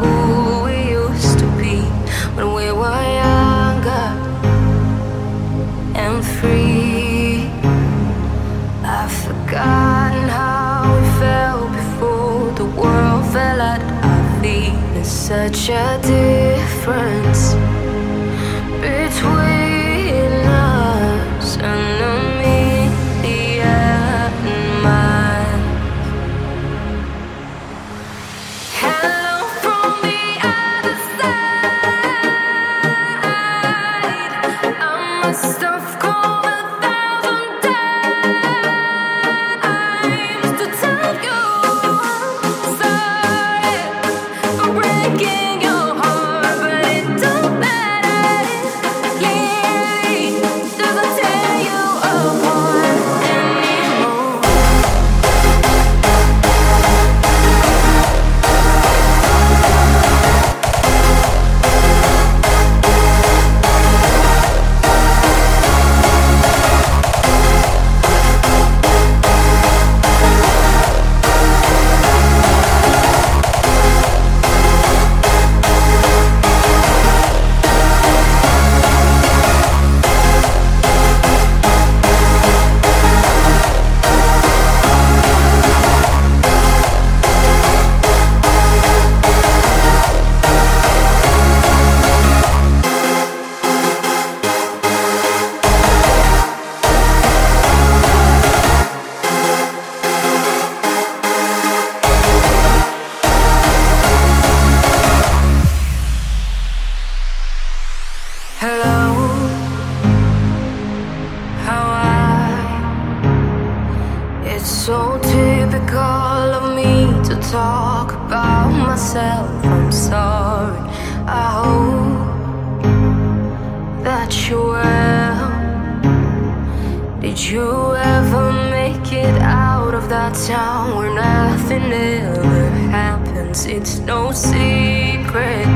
who we used to be when we were younger and free. I've forgotten how we felt before the world fell at our feet. There's such a difference. So typical of me to talk about myself. I'm sorry. I hope that you're well. Did you ever make it out of that town where nothing ever happens? It's no secret.